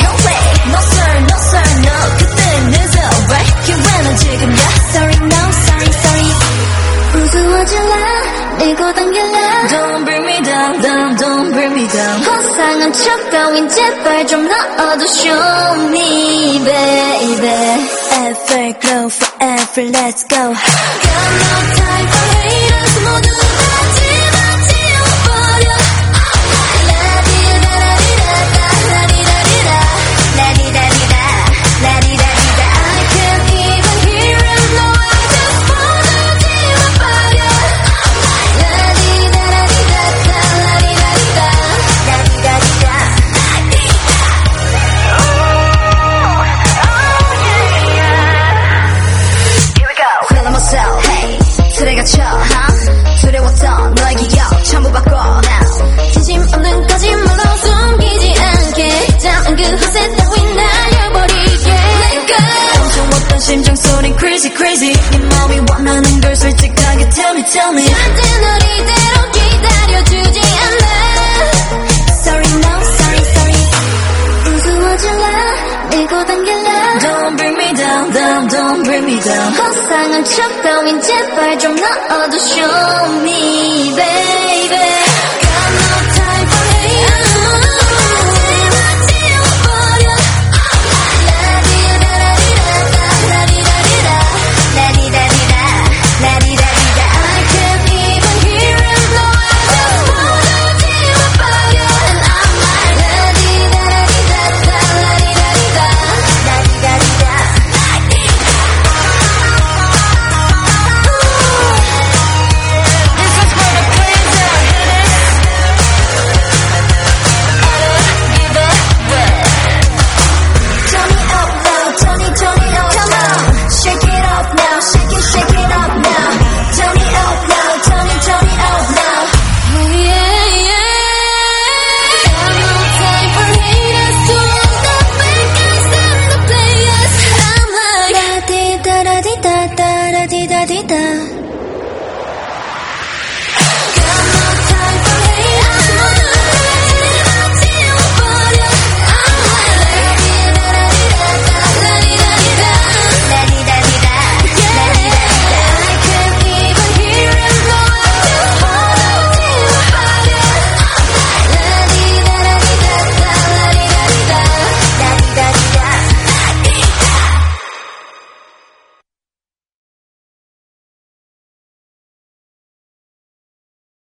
No way. No sir. No sir. No. 기회는 Sorry no. Sorry sorry. Don't bring me down. Down Don't bring me down. 제발 좀 Show me baby. Forever. Let's go. Got no time. 심장 소리 crazy crazy 네 마음이 원하는 걸 솔직하게 tell me tell me 절대 널 이대로 기다려주지 않아 Sorry no sorry sorry 우스워질라 밀고 당길라 Don't bring me down down don't bring me down 허상한 척 따윈 제발 좀 넣어도 show me baby